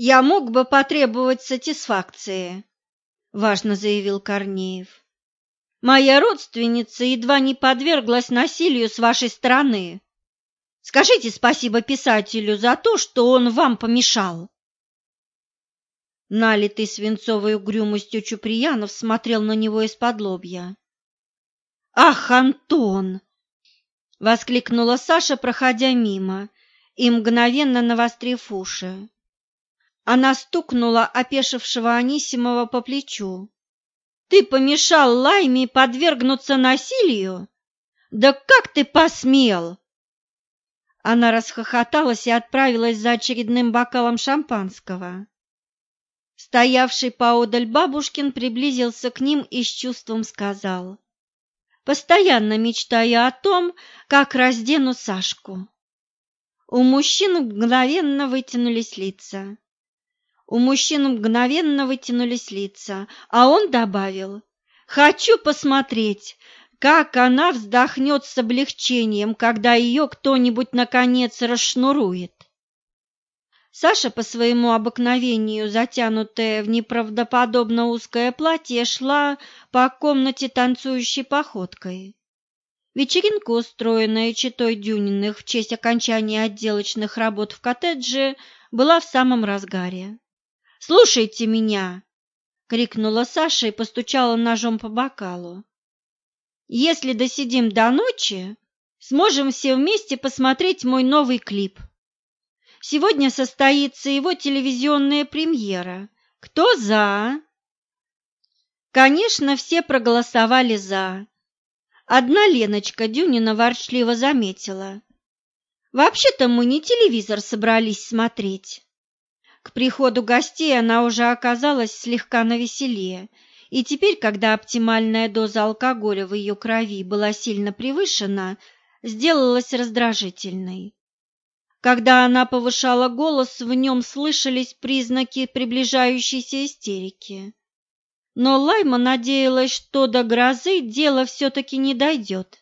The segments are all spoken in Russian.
Я мог бы потребовать сатисфакции, важно заявил Корнеев. Моя родственница едва не подверглась насилию с вашей стороны. Скажите спасибо писателю за то, что он вам помешал. Налитый свинцовой угрюмостью Чуприянов смотрел на него из-под лобья. «Ах, Антон!» — воскликнула Саша, проходя мимо и мгновенно навострив уши. Она стукнула опешившего Анисимова по плечу. «Ты помешал Лайме подвергнуться насилию? Да как ты посмел?» Она расхохоталась и отправилась за очередным бокалом шампанского. Стоявший поодаль бабушкин приблизился к ним и с чувством сказал. «Постоянно мечтаю о том, как раздену Сашку». У мужчин мгновенно вытянулись лица. У мужчин мгновенно вытянулись лица, а он добавил, «Хочу посмотреть, как она вздохнет с облегчением, когда ее кто-нибудь наконец расшнурует. Саша по своему обыкновению, затянутая в неправдоподобно узкое платье, шла по комнате танцующей походкой. Вечеринка, устроенная читой Дюниных в честь окончания отделочных работ в коттедже, была в самом разгаре. «Слушайте меня!» — крикнула Саша и постучала ножом по бокалу. Если досидим до ночи, сможем все вместе посмотреть мой новый клип. Сегодня состоится его телевизионная премьера. Кто за? Конечно, все проголосовали за. Одна Леночка Дюнина ворчливо заметила. Вообще-то мы не телевизор собрались смотреть. К приходу гостей она уже оказалась слегка навеселее и теперь, когда оптимальная доза алкоголя в ее крови была сильно превышена, сделалась раздражительной. Когда она повышала голос, в нем слышались признаки приближающейся истерики. Но Лайма надеялась, что до грозы дело все-таки не дойдет.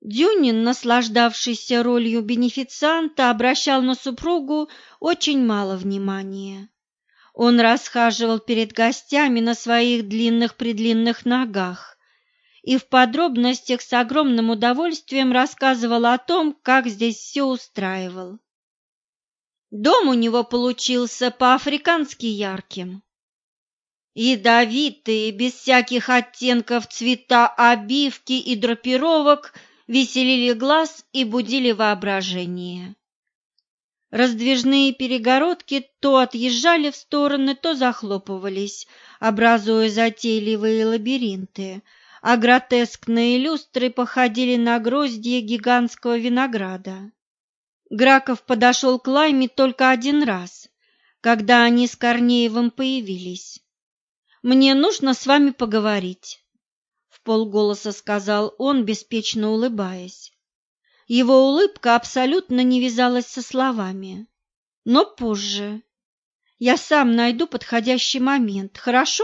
Дюнин, наслаждавшийся ролью бенефицианта, обращал на супругу очень мало внимания. Он расхаживал перед гостями на своих длинных-предлинных ногах и в подробностях с огромным удовольствием рассказывал о том, как здесь все устраивал. Дом у него получился по-африкански ярким. Ядовитые, без всяких оттенков цвета обивки и драпировок веселили глаз и будили воображение. Раздвижные перегородки то отъезжали в стороны, то захлопывались, образуя затейливые лабиринты, а гротескные люстры походили на гроздья гигантского винограда. Граков подошел к Лайме только один раз, когда они с Корнеевым появились. «Мне нужно с вами поговорить», — в полголоса сказал он, беспечно улыбаясь. Его улыбка абсолютно не вязалась со словами. Но позже. Я сам найду подходящий момент, хорошо?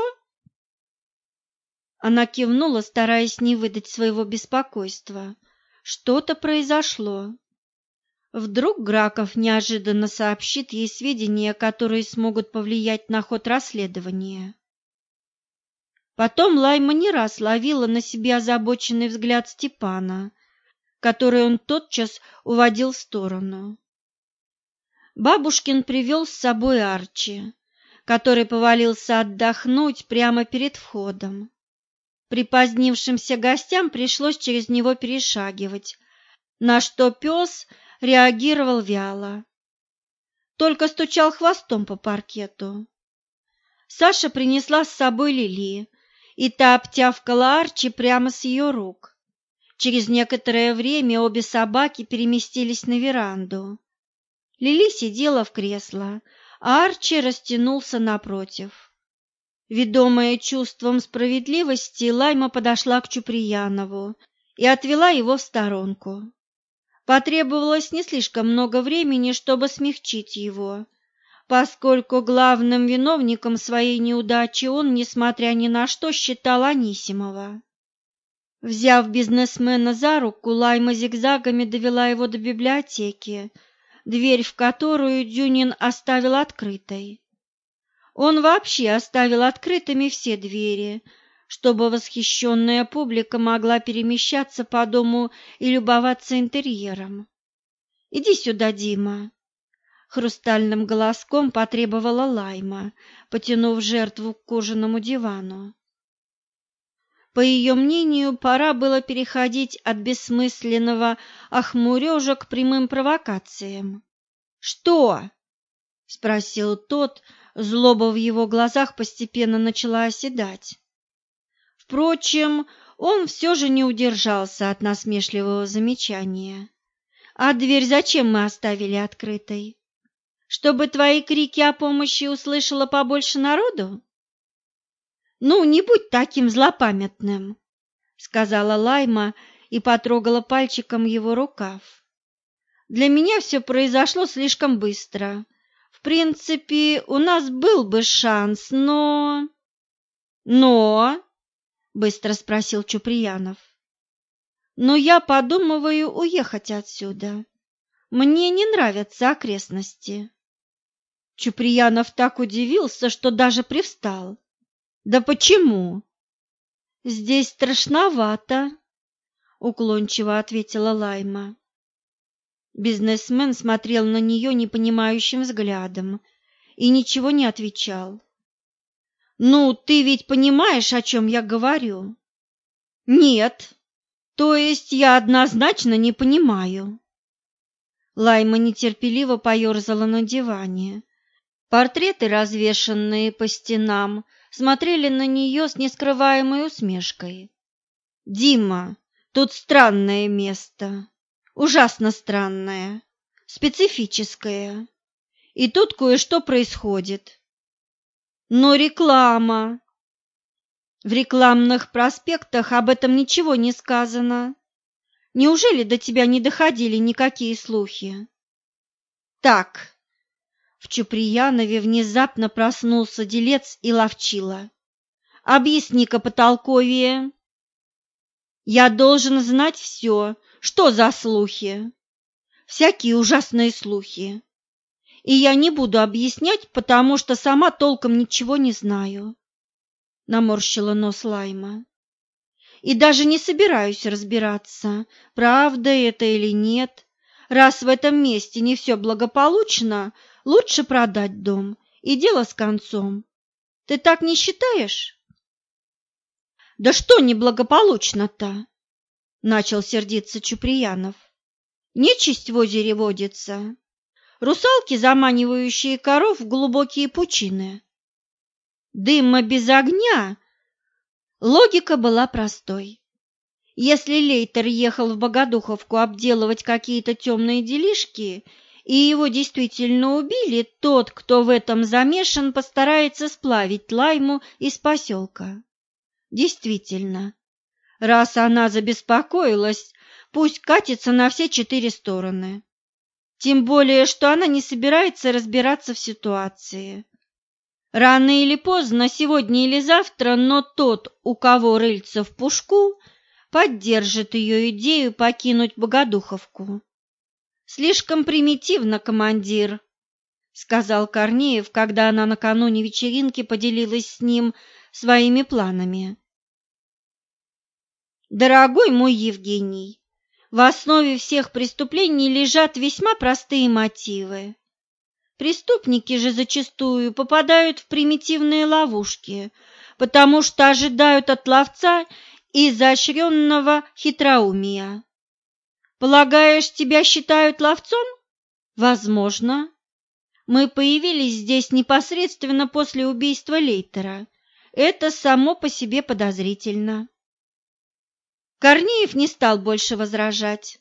Она кивнула, стараясь не выдать своего беспокойства. Что-то произошло. Вдруг Граков неожиданно сообщит ей сведения, которые смогут повлиять на ход расследования. Потом Лайма не раз ловила на себе озабоченный взгляд Степана, который он тотчас уводил в сторону. Бабушкин привел с собой Арчи, который повалился отдохнуть прямо перед входом. Припозднившимся гостям пришлось через него перешагивать, на что пес реагировал вяло. Только стучал хвостом по паркету. Саша принесла с собой Лили, и та обтявкала Арчи прямо с ее рук. Через некоторое время обе собаки переместились на веранду. Лили сидела в кресло, а Арчи растянулся напротив. Ведомая чувством справедливости, Лайма подошла к Чуприянову и отвела его в сторонку. Потребовалось не слишком много времени, чтобы смягчить его, поскольку главным виновником своей неудачи он, несмотря ни на что, считал Анисимова. Взяв бизнесмена за руку, Лайма зигзагами довела его до библиотеки, дверь в которую Дюнин оставил открытой. Он вообще оставил открытыми все двери, чтобы восхищенная публика могла перемещаться по дому и любоваться интерьером. «Иди сюда, Дима!» Хрустальным голоском потребовала Лайма, потянув жертву к кожаному дивану. По ее мнению, пора было переходить от бессмысленного охмурежа к прямым провокациям. «Что?» — спросил тот, злоба в его глазах постепенно начала оседать. Впрочем, он все же не удержался от насмешливого замечания. «А дверь зачем мы оставили открытой? Чтобы твои крики о помощи услышало побольше народу?» «Ну, не будь таким злопамятным», — сказала Лайма и потрогала пальчиком его рукав. «Для меня все произошло слишком быстро. В принципе, у нас был бы шанс, но...» «Но...» быстро спросил Чуприянов. Но я подумываю уехать отсюда. Мне не нравятся окрестности. Чуприянов так удивился, что даже привстал. Да почему? Здесь страшновато, уклончиво ответила Лайма. Бизнесмен смотрел на нее непонимающим взглядом и ничего не отвечал. Ну, ты ведь понимаешь, о чем я говорю? Нет. То есть я однозначно не понимаю. Лайма нетерпеливо поерзала на диване. Портреты, развешанные по стенам, смотрели на нее с нескрываемой усмешкой. «Дима, тут странное место, ужасно странное, специфическое. И тут кое-что происходит. Но реклама. В рекламных проспектах об этом ничего не сказано. Неужели до тебя не доходили никакие слухи? Так. Чуприянове внезапно проснулся делец и ловчила. Объясни-ка потолковее. Я должен знать все. Что за слухи? Всякие ужасные слухи и я не буду объяснять, потому что сама толком ничего не знаю. Наморщила нос Лайма. И даже не собираюсь разбираться, правда это или нет. Раз в этом месте не все благополучно, лучше продать дом, и дело с концом. Ты так не считаешь? Да что неблагополучно-то? Начал сердиться Чуприянов. Нечисть в озере водится русалки, заманивающие коров в глубокие пучины. Дыма без огня. Логика была простой. Если Лейтер ехал в Богодуховку обделывать какие-то темные делишки, и его действительно убили, тот, кто в этом замешан, постарается сплавить Лайму из поселка. Действительно, раз она забеспокоилась, пусть катится на все четыре стороны. Тем более, что она не собирается разбираться в ситуации. Рано или поздно, сегодня или завтра, но тот, у кого рыльца в пушку, поддержит ее идею покинуть Богодуховку. «Слишком примитивно, командир», — сказал Корнеев, когда она накануне вечеринки поделилась с ним своими планами. «Дорогой мой Евгений, в основе всех преступлений лежат весьма простые мотивы. Преступники же зачастую попадают в примитивные ловушки, потому что ожидают от ловца изощренного хитроумия. Полагаешь, тебя считают ловцом? Возможно. Мы появились здесь непосредственно после убийства Лейтера. Это само по себе подозрительно. Корнеев не стал больше возражать,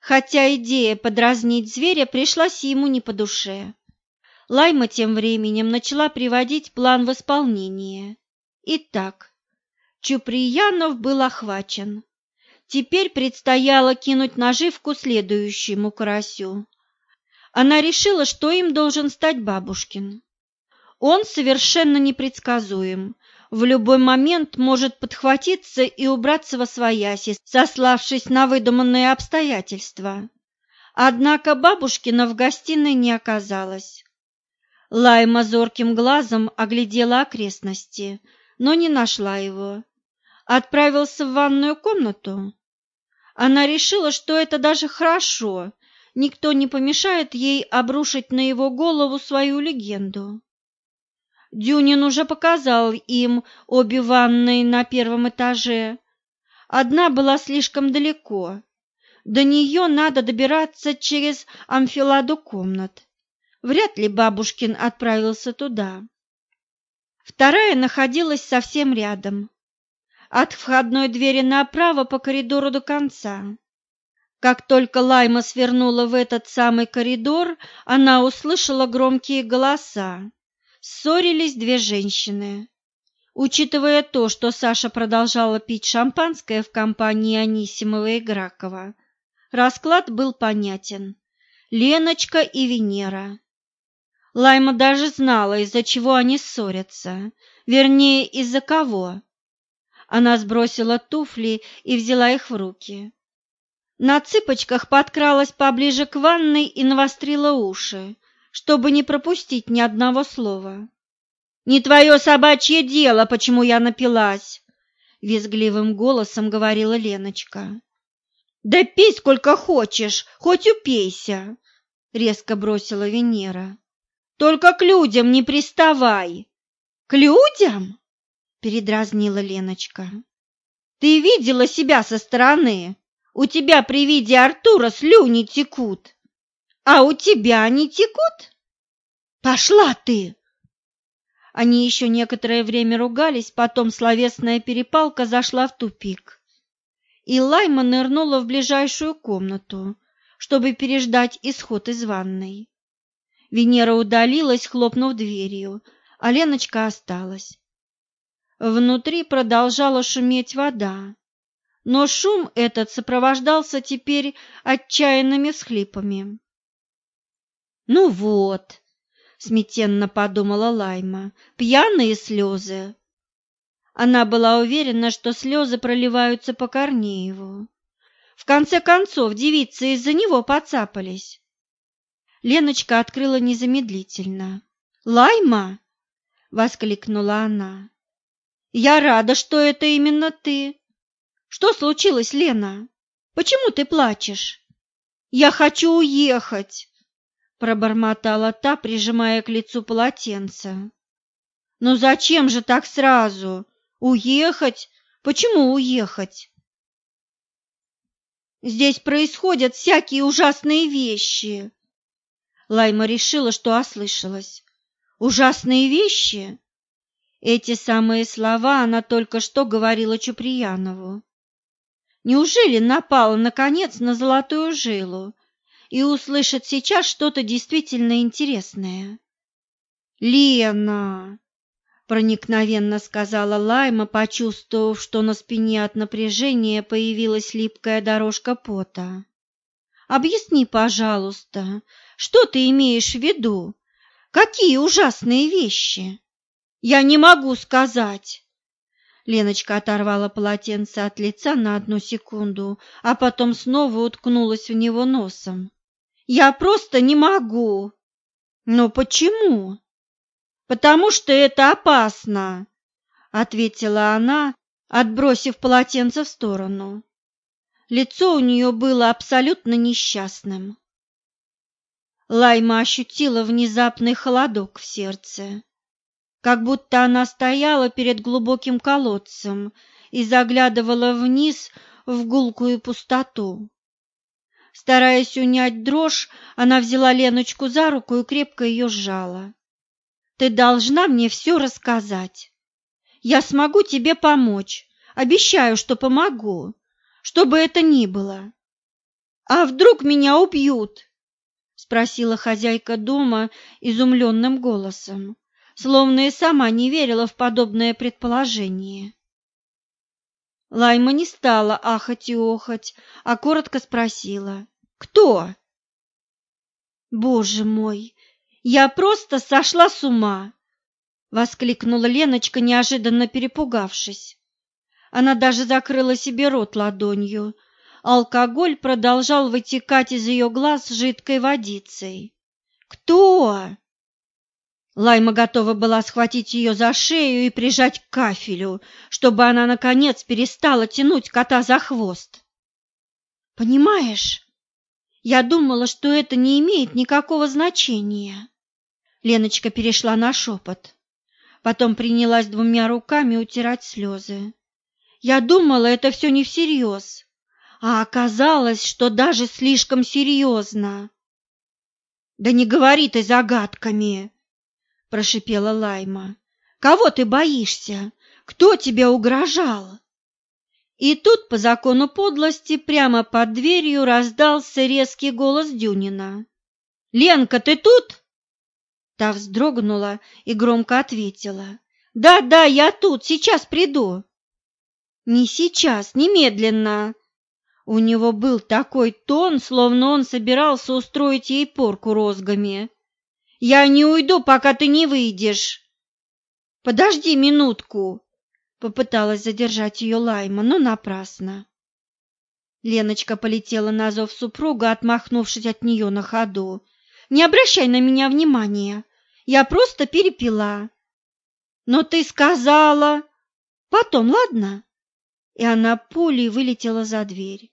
хотя идея подразнить зверя пришлась ему не по душе. Лайма тем временем начала приводить план в исполнение. Итак, Чуприянов был охвачен. Теперь предстояло кинуть наживку следующему карасю. Она решила, что им должен стать Бабушкин. Он совершенно непредсказуем, в любой момент может подхватиться и убраться во свояси, сославшись на выдуманные обстоятельства. Однако бабушкина в гостиной не оказалось. Лайма зорким глазом оглядела окрестности, но не нашла его. Отправился в ванную комнату. Она решила, что это даже хорошо, никто не помешает ей обрушить на его голову свою легенду. Дюнин уже показал им обе ванные на первом этаже. Одна была слишком далеко. До нее надо добираться через амфиладу комнат. Вряд ли бабушкин отправился туда. Вторая находилась совсем рядом. От входной двери направо по коридору до конца. Как только Лайма свернула в этот самый коридор, она услышала громкие голоса. Ссорились две женщины. Учитывая то, что Саша продолжала пить шампанское в компании Анисимова и Гракова, расклад был понятен. Леночка и Венера. Лайма даже знала, из-за чего они ссорятся, вернее, из-за кого. Она сбросила туфли и взяла их в руки. На цыпочках подкралась поближе к ванной и навострила уши, чтобы не пропустить ни одного слова. «Не твое собачье дело, почему я напилась!» — визгливым голосом говорила Леночка. «Да пей сколько хочешь, хоть упейся!» — резко бросила Венера. «Только к людям не приставай!» «К людям?» — передразнила Леночка. «Ты видела себя со стороны? У тебя при виде Артура слюни текут, а у тебя они текут? Пошла ты!» Они еще некоторое время ругались, потом словесная перепалка зашла в тупик. И Лайма нырнула в ближайшую комнату, чтобы переждать исход из ванной. Венера удалилась, хлопнув дверью, а Леночка осталась. Внутри продолжала шуметь вода, но шум этот сопровождался теперь отчаянными всхлипами. «Ну вот», — смятенно подумала Лайма, — «пьяные слезы». Она была уверена, что слезы проливаются по Корнееву. В конце концов, девицы из-за него поцапались. Леночка открыла незамедлительно. «Лайма!» — воскликнула она. Я рада, что это именно ты. Что случилось, Лена? Почему ты плачешь? Я хочу уехать, пробормотала та, прижимая к лицу полотенце. Ну зачем же так сразу? Уехать? Почему уехать? Здесь происходят всякие ужасные вещи. Лайма решила, что ослышалась. Ужасные вещи? Эти самые слова она только что говорила Чуприянову. Неужели напала, наконец, на золотую жилу и услышит сейчас что-то действительно интересное? «Лена!» — проникновенно сказала Лайма, почувствовав, что на спине от напряжения появилась липкая дорожка пота. «Объясни, пожалуйста, что ты имеешь в виду? Какие ужасные вещи?» Я не могу сказать. Леночка оторвала полотенце от лица на одну секунду, а потом снова уткнулась в него носом. Я просто не могу. Но почему? Потому что это опасно, ответила она, отбросив полотенце в сторону. Лицо у нее было абсолютно несчастным. Лайма ощутила внезапный холодок в сердце как будто она стояла перед глубоким колодцем и заглядывала вниз в гулкую пустоту. Стараясь унять дрожь, она взяла Леночку за руку и крепко ее сжала. «Ты должна мне все рассказать. Я смогу тебе помочь, обещаю, что помогу, что бы это ни было. А вдруг меня убьют?» — спросила хозяйка дома изумленным голосом словно и сама не верила в подобное предположение. Лайма не стала ахать и охать, а коротко спросила. «Кто?» «Боже мой, я просто сошла с ума!» — воскликнула Леночка, неожиданно перепугавшись. Она даже закрыла себе рот ладонью. Алкоголь продолжал вытекать из ее глаз жидкой водицей. «Кто?» Лайма готова была схватить ее за шею и прижать к кафелю, чтобы она, наконец, перестала тянуть кота за хвост. «Понимаешь, я думала, что это не имеет никакого значения». Леночка перешла на шепот. Потом принялась двумя руками утирать слезы. «Я думала, это все не всерьез, а оказалось, что даже слишком серьезно». «Да не говори ты загадками!» – прошипела Лайма. «Кого ты боишься? Кто тебе угрожал?» И тут, по закону подлости, прямо под дверью раздался резкий голос Дюнина. «Ленка, ты тут?» Та вздрогнула и громко ответила. «Да, да, я тут, сейчас приду». «Не сейчас, немедленно!» У него был такой тон, словно он собирался устроить ей порку розгами. «Я не уйду, пока ты не выйдешь!» «Подожди минутку!» Попыталась задержать ее Лайма, но напрасно. Леночка полетела на зов супруга, отмахнувшись от нее на ходу. «Не обращай на меня внимания, я просто перепила». «Но ты сказала...» «Потом, ладно?» И она пулей вылетела за дверь.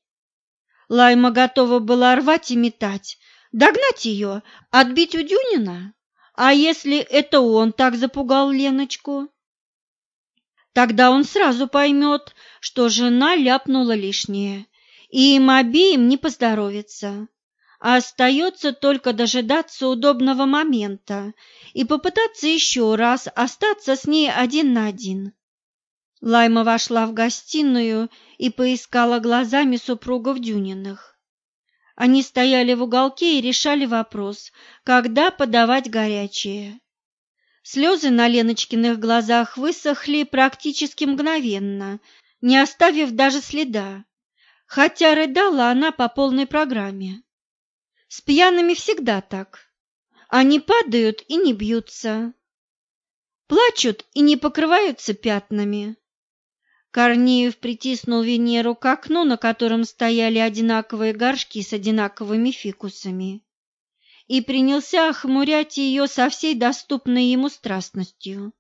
Лайма готова была рвать и метать, догнать ее, отбить у Дюнина. А если это он так запугал Леночку? Тогда он сразу поймет, что жена ляпнула лишнее, и им обеим не поздоровится. А остается только дожидаться удобного момента и попытаться еще раз остаться с ней один на один. Лайма вошла в гостиную и поискала глазами супругов Дюниных. Они стояли в уголке и решали вопрос, когда подавать горячее. Слезы на Леночкиных глазах высохли практически мгновенно, не оставив даже следа, хотя рыдала она по полной программе. С пьяными всегда так. Они падают и не бьются, плачут и не покрываются пятнами. Корнеев притиснул Венеру к окну, на котором стояли одинаковые горшки с одинаковыми фикусами и принялся охмурять ее со всей доступной ему страстностью.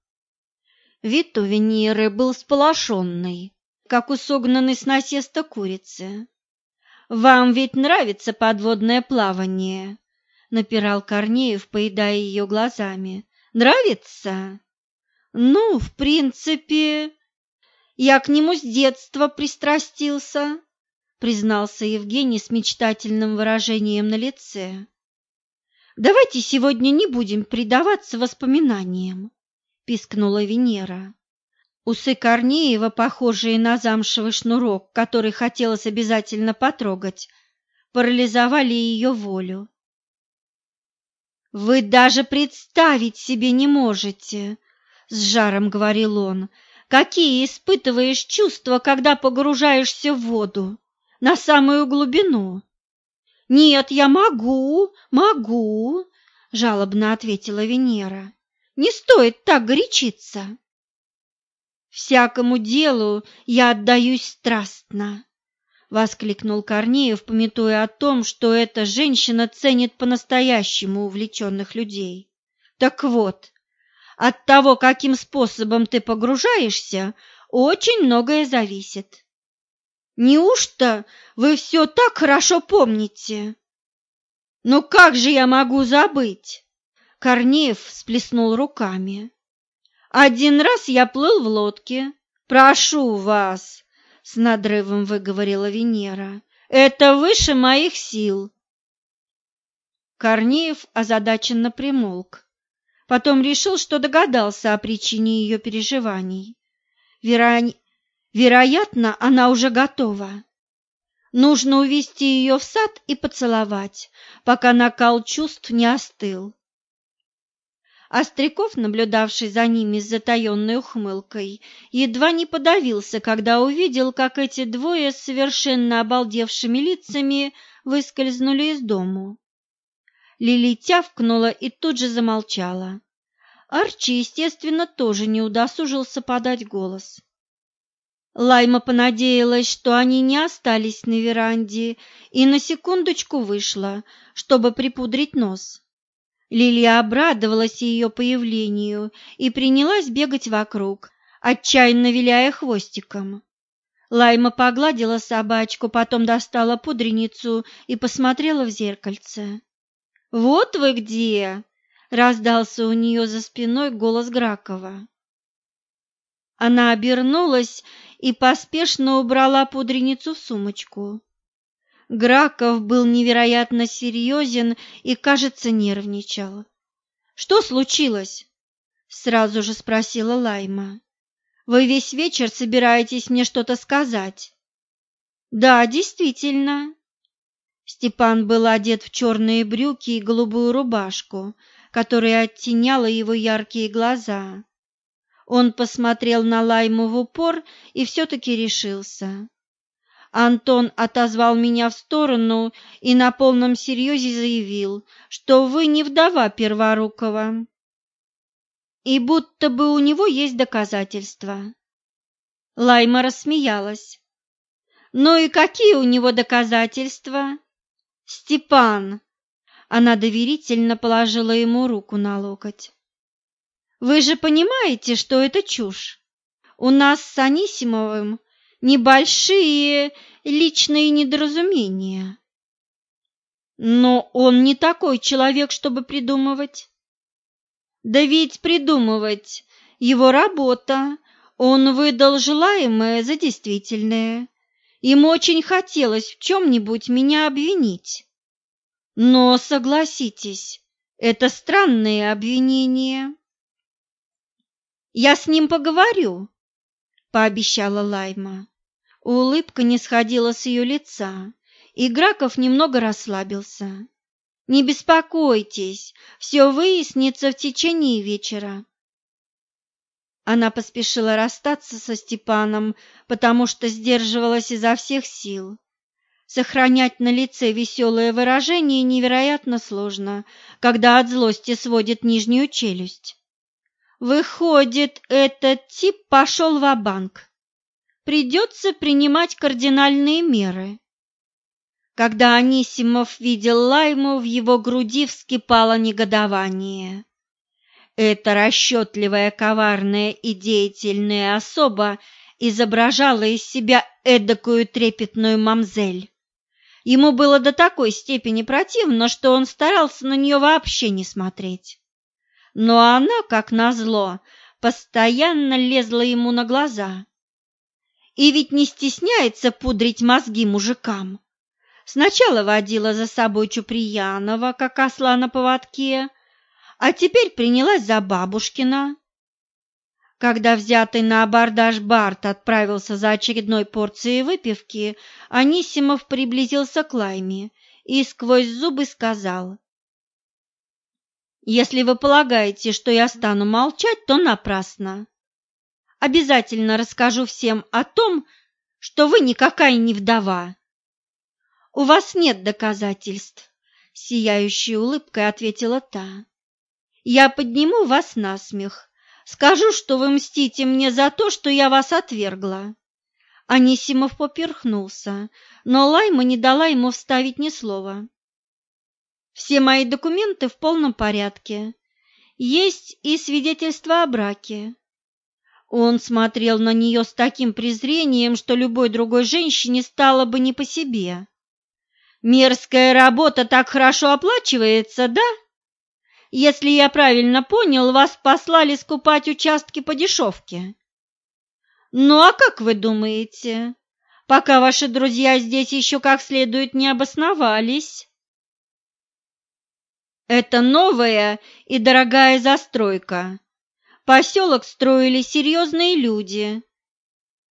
Вид у Венеры был сполошенный, как у согнанной с насеста курицы. «Вам ведь нравится подводное плавание?» — напирал Корнеев, поедая ее глазами. «Нравится?» «Ну, в принципе...» «Я к нему с детства пристрастился», — признался Евгений с мечтательным выражением на лице. Давайте сегодня не будем предаваться воспоминаниям, пискнула Венера. Усы Корнеева, похожие на замшевый шнурок, который хотелось обязательно потрогать, парализовали ее волю. «Вы даже представить себе не можете», — с жаром говорил он, — «какие испытываешь чувства, когда погружаешься в воду, на самую глубину. «Нет, я могу, могу», — жалобно ответила Венера. «Не стоит так горячиться». «Всякому делу я отдаюсь страстно», — воскликнул Корнеев, пометуя о том, что эта женщина ценит по-настоящему увлеченных людей. «Так вот, от того, каким способом ты погружаешься, очень многое зависит. Неужто вы все так хорошо помните? Ну как же я могу забыть? Корнеев всплеснул руками. Один раз я плыл в лодке. Прошу вас, с надрывом выговорила Венера. Это выше моих сил. Корнеев озадаченно примолк. Потом решил, что догадался о причине ее переживаний. Веронь... Вероятно, она уже готова. Нужно увести ее в сад и поцеловать, пока накал чувств не остыл. Остряков, наблюдавший за ними с затаенной ухмылкой, едва не подавился, когда увидел, как эти двое с совершенно обалдевшими лицами выскользнули из дому. Лили тявкнула и тут же замолчала. Арчи, естественно, тоже не удосужился подать голос. Лайма понадеялась, что они не остались на веранде, и на секундочку вышла, чтобы припудрить нос. Лилия обрадовалась ее появлению и принялась бегать вокруг, отчаянно виляя хвостиком. Лайма погладила собачку, потом достала пудреницу и посмотрела в зеркальце. «Вот вы где!» — раздался у нее за спиной голос Гракова. Она обернулась и поспешно убрала пудреницу в сумочку. Граков был невероятно серьезен и, кажется, нервничал. «Что случилось?» — сразу же спросила Лайма. «Вы весь вечер собираетесь мне что-то сказать?» «Да, действительно». Степан был одет в черные брюки и голубую рубашку, которая оттеняла его яркие глаза. Он посмотрел на Лайму в упор и все-таки решился. Антон отозвал меня в сторону и на полном серьезе заявил, что вы не вдова Перворукова. И будто бы у него есть доказательства. Лайма рассмеялась. «Ну и какие у него доказательства?» «Степан!» Она доверительно положила ему руку на локоть. Вы же понимаете, что это чушь? У нас с Анисимовым небольшие личные недоразумения. Но он не такой человек, чтобы придумывать. Да ведь придумывать его работа. Он выдал желаемое за действительное. Ему очень хотелось в чем-нибудь меня обвинить. Но, согласитесь, это странные обвинения. Я с ним поговорю, пообещала Лайма. Улыбка не сходила с ее лица, и Граков немного расслабился. Не беспокойтесь, все выяснится в течение вечера. Она поспешила расстаться со Степаном, потому что сдерживалась изо всех сил. Сохранять на лице веселое выражение невероятно сложно, когда от злости сводит нижнюю челюсть. Выходит, этот тип пошел в банк Придется принимать кардинальные меры. Когда Анисимов видел Лайму, в его груди вскипало негодование. Эта расчетливая, коварная и деятельная особа изображала из себя эдакую трепетную мамзель. Ему было до такой степени противно, что он старался на нее вообще не смотреть но она, как назло, постоянно лезла ему на глаза. И ведь не стесняется пудрить мозги мужикам. Сначала водила за собой Чуприянова, как осла на поводке, а теперь принялась за бабушкина. Когда взятый на абордаж Барт отправился за очередной порцией выпивки, Анисимов приблизился к Лайме и сквозь зубы сказал если вы полагаете, что я стану молчать, то напрасно. Обязательно расскажу всем о том, что вы никакая не вдова. У вас нет доказательств, сияющей улыбкой ответила та. Я подниму вас на смех. Скажу, что вы мстите мне за то, что я вас отвергла. Анисимов поперхнулся, но Лайма не дала ему вставить ни слова. Все мои документы в полном порядке. Есть и свидетельство о браке. Он смотрел на нее с таким презрением, что любой другой женщине стало бы не по себе. «Мерзкая работа так хорошо оплачивается, да? Если я правильно понял, вас послали скупать участки по дешевке». «Ну а как вы думаете, пока ваши друзья здесь еще как следует не обосновались?» Это новая и дорогая застройка. Поселок строили серьезные люди.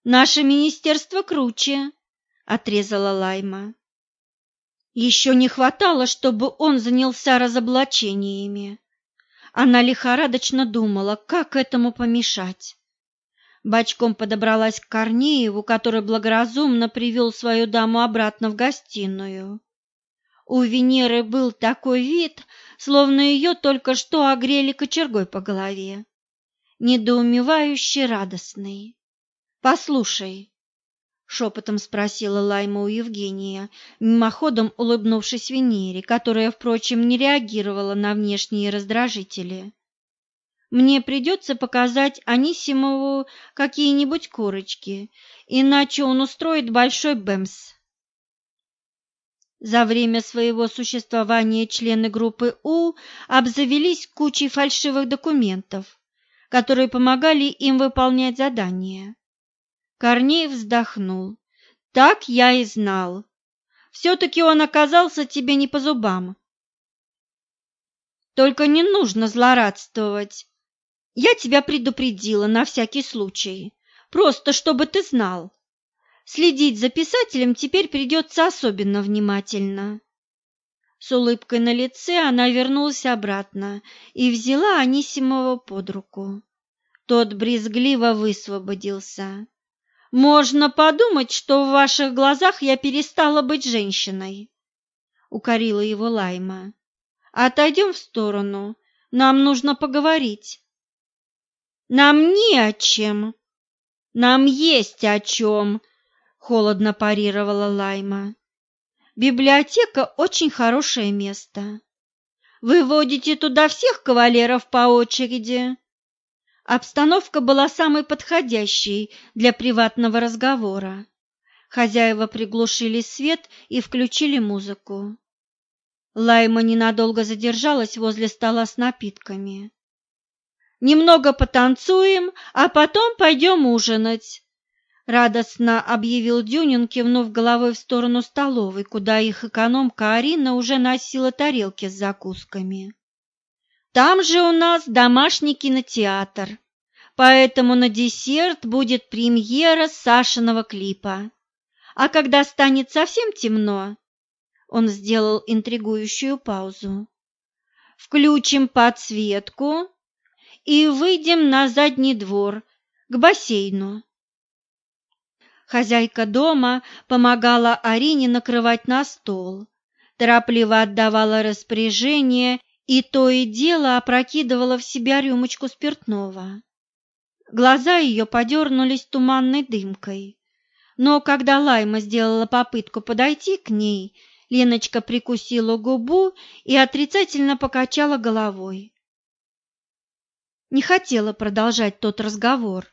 Наше министерство круче, отрезала Лайма. Еще не хватало, чтобы он занялся разоблачениями. Она лихорадочно думала, как этому помешать. Бочком подобралась к Корнееву, который благоразумно привел свою даму обратно в гостиную. У Венеры был такой вид, словно ее только что огрели кочергой по голове. Недоумевающе радостный. «Послушай, — шепотом спросила Лайма у Евгения, мимоходом улыбнувшись Венере, которая, впрочем, не реагировала на внешние раздражители. «Мне придется показать Анисимову какие-нибудь корочки, иначе он устроит большой бэмс». За время своего существования члены группы У обзавелись кучей фальшивых документов, которые помогали им выполнять задания. Корней вздохнул. «Так я и знал. Все-таки он оказался тебе не по зубам. Только не нужно злорадствовать. Я тебя предупредила на всякий случай, просто чтобы ты знал. Следить за писателем теперь придется особенно внимательно». С улыбкой на лице она вернулась обратно и взяла Анисимова под руку. Тот брезгливо высвободился. «Можно подумать, что в ваших глазах я перестала быть женщиной», — укорила его Лайма. «Отойдем в сторону, нам нужно поговорить». «Нам не о чем». «Нам есть о чем», — холодно парировала Лайма. Библиотека очень хорошее место. Вы водите туда всех кавалеров по очереди. Обстановка была самой подходящей для приватного разговора. Хозяева приглушили свет и включили музыку. Лайма ненадолго задержалась возле стола с напитками. «Немного потанцуем, а потом пойдем ужинать», Радостно объявил Дюнин, кивнув головой в сторону столовой, куда их экономка Арина уже носила тарелки с закусками. «Там же у нас домашний кинотеатр, поэтому на десерт будет премьера Сашиного клипа. А когда станет совсем темно...» Он сделал интригующую паузу. «Включим подсветку и выйдем на задний двор, к бассейну. Хозяйка дома помогала Арине накрывать на стол, торопливо отдавала распоряжение и то и дело опрокидывала в себя рюмочку спиртного. Глаза ее подернулись туманной дымкой, но когда Лайма сделала попытку подойти к ней, Леночка прикусила губу и отрицательно покачала головой. Не хотела продолжать тот разговор.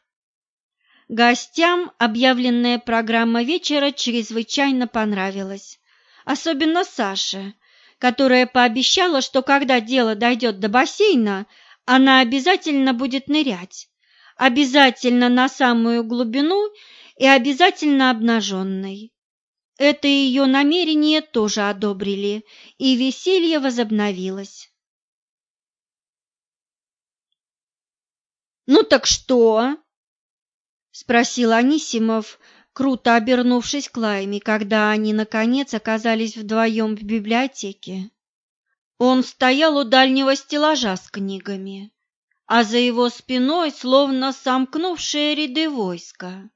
Гостям объявленная программа вечера чрезвычайно понравилась, особенно Саше, которая пообещала, что когда дело дойдет до бассейна, она обязательно будет нырять, обязательно на самую глубину и обязательно обнаженной. Это ее намерение тоже одобрили, и веселье возобновилось. «Ну так что?» — спросил Анисимов, круто обернувшись к Лайме, когда они, наконец, оказались вдвоем в библиотеке. Он стоял у дальнего стеллажа с книгами, а за его спиной, словно сомкнувшие ряды войска,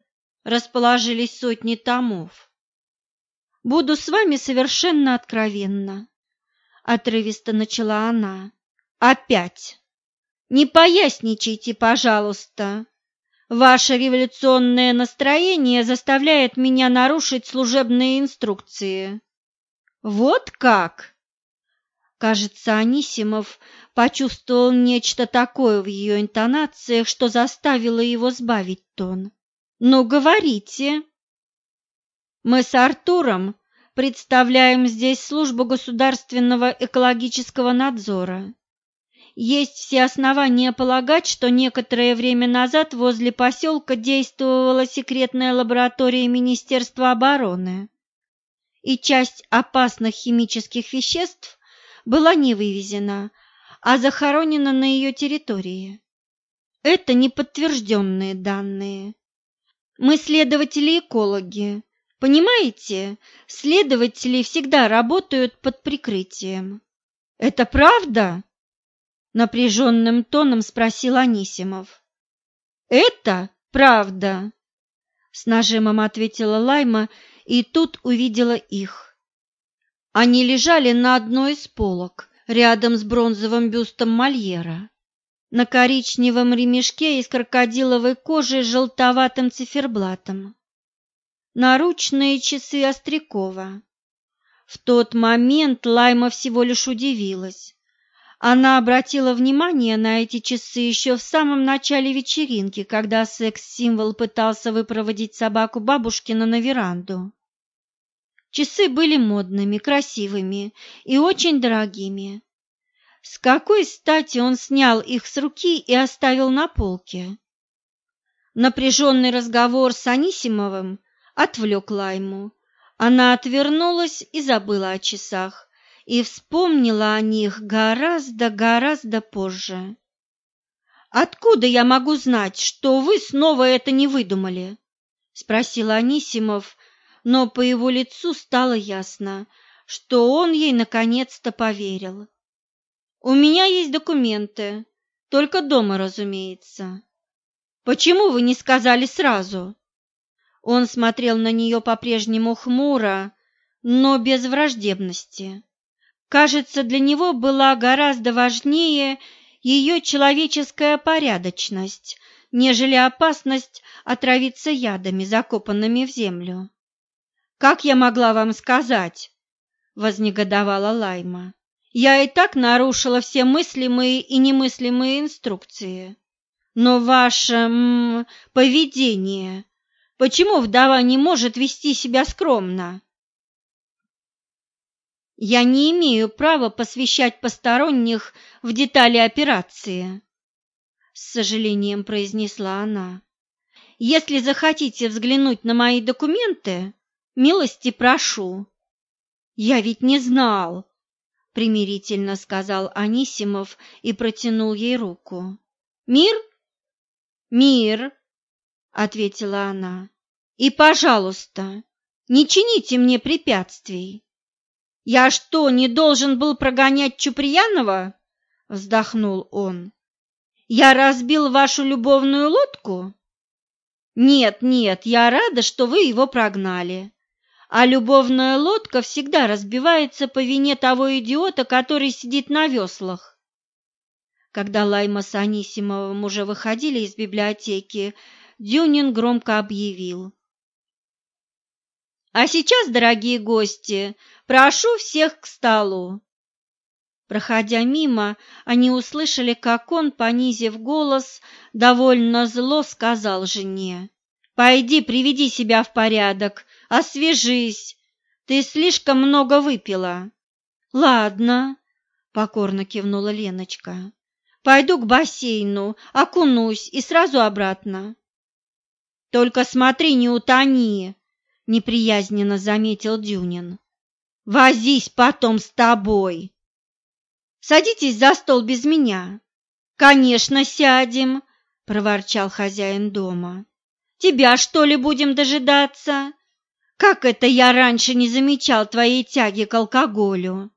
расположились сотни томов. «Буду с вами совершенно откровенна», — отрывисто начала она. «Опять! Не поясничайте, пожалуйста!» Ваше революционное настроение заставляет меня нарушить служебные инструкции. Вот как? Кажется, Анисимов почувствовал нечто такое в ее интонациях, что заставило его сбавить тон. Ну, говорите. Мы с Артуром представляем здесь службу государственного экологического надзора есть все основания полагать, что некоторое время назад возле поселка действовала секретная лаборатория Министерства обороны, и часть опасных химических веществ была не вывезена, а захоронена на ее территории. Это неподтвержденные данные. Мы следователи-экологи. Понимаете, следователи всегда работают под прикрытием. Это правда? Напряженным тоном спросил Анисимов. «Это правда», — с нажимом ответила Лайма и тут увидела их. Они лежали на одной из полок, рядом с бронзовым бюстом Мольера, на коричневом ремешке из крокодиловой кожи с желтоватым циферблатом. наручные часы Острякова. В тот момент Лайма всего лишь удивилась. Она обратила внимание на эти часы еще в самом начале вечеринки, когда секс-символ пытался выпроводить собаку бабушкина на веранду. Часы были модными, красивыми и очень дорогими. С какой стати он снял их с руки и оставил на полке? Напряженный разговор с Анисимовым отвлек Лайму. Она отвернулась и забыла о часах, и вспомнила о них гораздо-гораздо позже. «Откуда я могу знать, что вы снова это не выдумали?» — спросил Анисимов, но по его лицу стало ясно, что он ей наконец-то поверил. «У меня есть документы, только дома, разумеется». «Почему вы не сказали сразу?» Он смотрел на нее по-прежнему хмуро, но без враждебности. Кажется, для него была гораздо важнее ее человеческая порядочность, нежели опасность отравиться ядами, закопанными в землю. «Как я могла вам сказать?» — вознегодовала Лайма. «Я и так нарушила все мыслимые и немыслимые инструкции. Но ваше м -м, поведение Почему вдова не может вести себя скромно? Я не имею права посвящать посторонних в детали операции, с сожалением произнесла она. Если захотите взглянуть на мои документы, милости прошу. Я ведь не знал, примирительно сказал Анисимов и протянул ей руку. Мир? Мир, ответила она. И, пожалуйста, не чините мне препятствий. Я что, не должен был прогонять Чуприянова? вздохнул он. Я разбил вашу любовную лодку? Нет, нет, я рада, что вы его прогнали. А любовная лодка всегда разбивается по вине того идиота, который сидит на веслах. Когда Лайма с Анисимовым уже выходили из библиотеки, Дюнин громко объявил. «А сейчас, дорогие гости, прошу всех к столу!» Проходя мимо, они услышали, как он, понизив голос, довольно зло сказал жене. «Пойди, приведи себя в порядок, освежись, ты слишком много выпила». «Ладно», — покорно кивнула Леночка. «Пойду к бассейну, окунусь и сразу обратно». Только смотри, не утони, неприязненно заметил Дюнин. Возись потом с тобой. Садитесь за стол без меня. Конечно, сядем, проворчал хозяин дома. Тебя что ли будем дожидаться? Как это я раньше не замечал твоей тяги к алкоголю?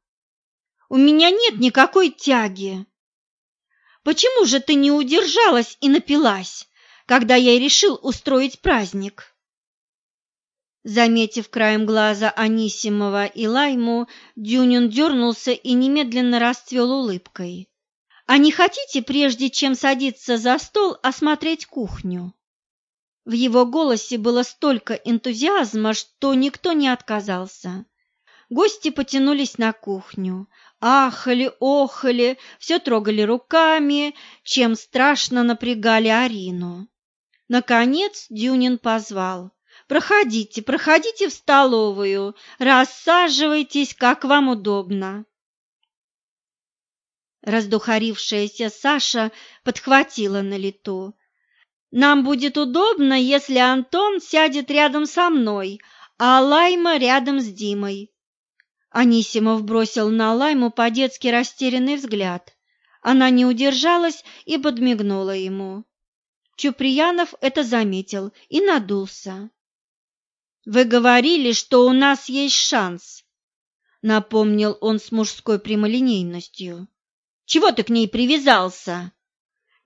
У меня нет никакой тяги. Почему же ты не удержалась и напилась? когда я решил устроить праздник. Заметив краем глаза Анисимова и Лайму, Дюнин дернулся и немедленно расцвел улыбкой. «А не хотите, прежде чем садиться за стол, осмотреть кухню?» В его голосе было столько энтузиазма, что никто не отказался. Гости потянулись на кухню, ахали, охали, все трогали руками, чем страшно напрягали Арину. Наконец Дюнин позвал. «Проходите, проходите в столовую, рассаживайтесь, как вам удобно». Раздухарившаяся Саша подхватила на лету. «Нам будет удобно, если Антон сядет рядом со мной, а Лайма рядом с Димой». Анисимов бросил на Лайму по-детски растерянный взгляд. Она не удержалась и подмигнула ему. Чуприянов это заметил и надулся. «Вы говорили, что у нас есть шанс», — напомнил он с мужской прямолинейностью. «Чего ты к ней привязался?»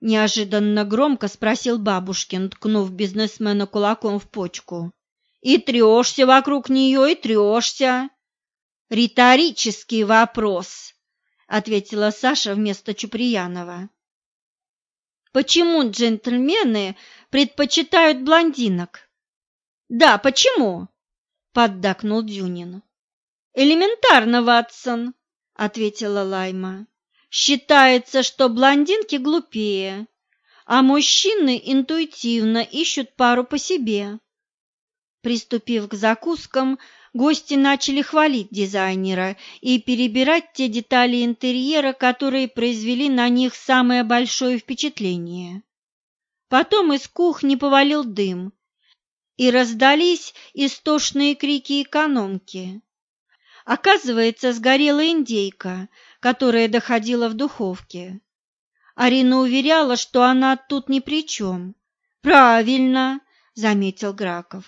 Неожиданно громко спросил бабушкин, ткнув бизнесмена кулаком в почку. «И трешься вокруг нее, и трешься!» «Риторический вопрос», — ответила Саша вместо Чуприянова. Почему джентльмены предпочитают блондинок? Да, почему? поддакнул Дюнин. Элементарно, Ватсон, ответила Лайма. Считается, что блондинки глупее, а мужчины интуитивно ищут пару по себе. Приступив к закускам, гости начали хвалить дизайнера и перебирать те детали интерьера, которые произвели на них самое большое впечатление. Потом из кухни повалил дым, и раздались истошные крики экономки. Оказывается, сгорела индейка, которая доходила в духовке. Арина уверяла, что она тут ни при чем. «Правильно», — заметил Граков.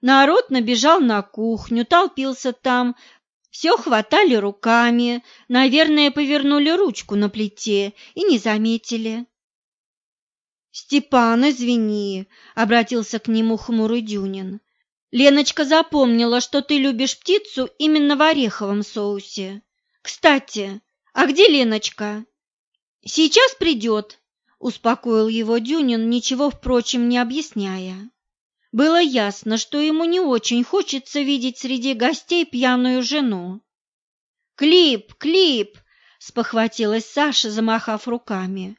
Народ набежал на кухню, толпился там, все хватали руками, наверное, повернули ручку на плите и не заметили. «Степан, извини», — обратился к нему хмурый Дюнин. «Леночка запомнила, что ты любишь птицу именно в ореховом соусе. Кстати, а где Леночка?» «Сейчас придет», — успокоил его Дюнин, ничего, впрочем, не объясняя. Было ясно, что ему не очень хочется видеть среди гостей пьяную жену. «Клип, клип!» — спохватилась Саша, замахав руками.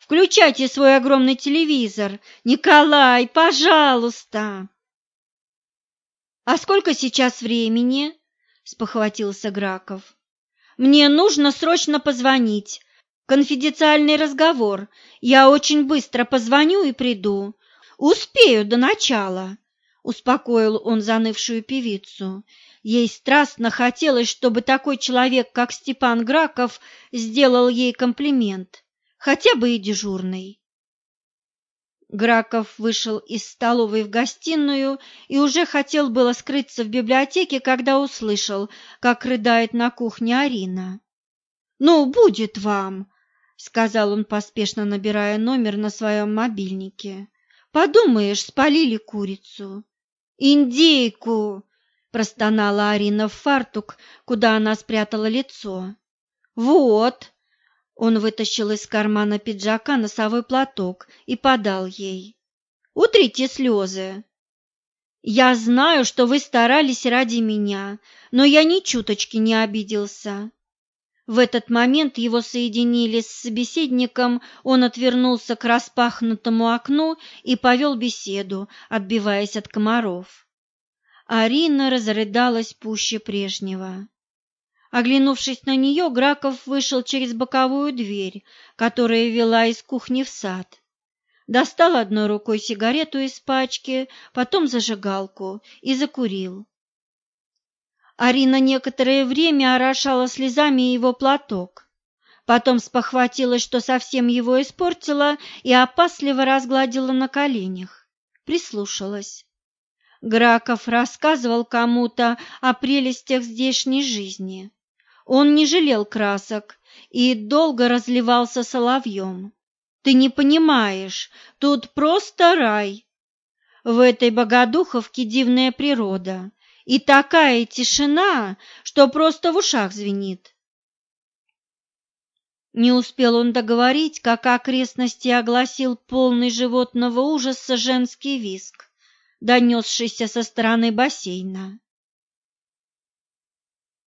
Включайте свой огромный телевизор. Николай, пожалуйста. А сколько сейчас времени? спохватился Граков. Мне нужно срочно позвонить. Конфиденциальный разговор. Я очень быстро позвоню и приду. Успею до начала, успокоил он занывшую певицу. Ей страстно хотелось, чтобы такой человек, как Степан Граков, сделал ей комплимент хотя бы и дежурный. Граков вышел из столовой в гостиную и уже хотел было скрыться в библиотеке, когда услышал, как рыдает на кухне Арина. «Ну, будет вам!» — сказал он, поспешно набирая номер на своем мобильнике. «Подумаешь, спалили курицу». «Индейку!» — простонала Арина в фартук, куда она спрятала лицо. «Вот!» Он вытащил из кармана пиджака носовой платок и подал ей. «Утрите слезы!» «Я знаю, что вы старались ради меня, но я ни чуточки не обиделся». В этот момент его соединили с собеседником, он отвернулся к распахнутому окну и повел беседу, отбиваясь от комаров. Арина разрыдалась пуще прежнего. Оглянувшись на нее, Граков вышел через боковую дверь, которая вела из кухни в сад. Достал одной рукой сигарету из пачки, потом зажигалку и закурил. Арина некоторое время орошала слезами его платок. Потом спохватилась, что совсем его испортила, и опасливо разгладила на коленях. Прислушалась. Граков рассказывал кому-то о прелестях здешней жизни. Он не жалел красок и долго разливался соловьем. Ты не понимаешь, тут просто рай. В этой богодуховке дивная природа и такая тишина, что просто в ушах звенит. Не успел он договорить, как окрестности огласил полный животного ужаса женский виск, донесшийся со стороны бассейна.